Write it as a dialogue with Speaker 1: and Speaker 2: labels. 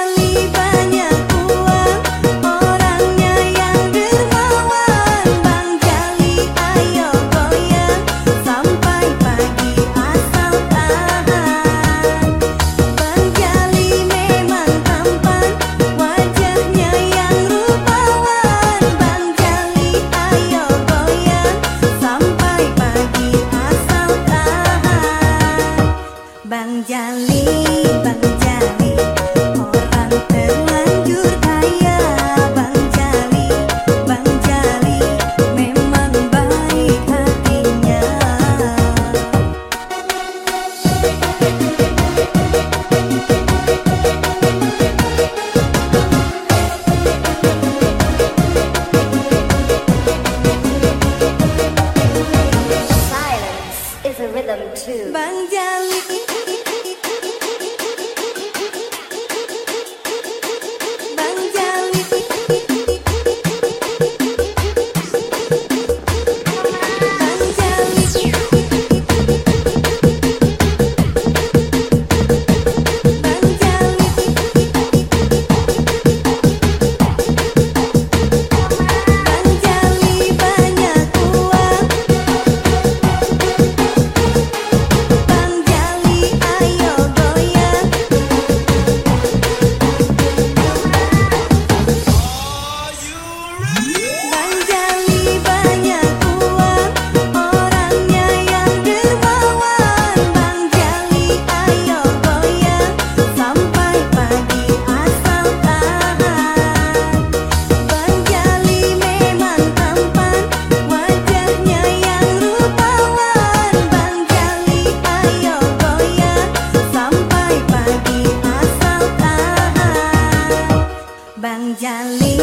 Speaker 1: Bang
Speaker 2: rhythm too.
Speaker 1: Bang Jali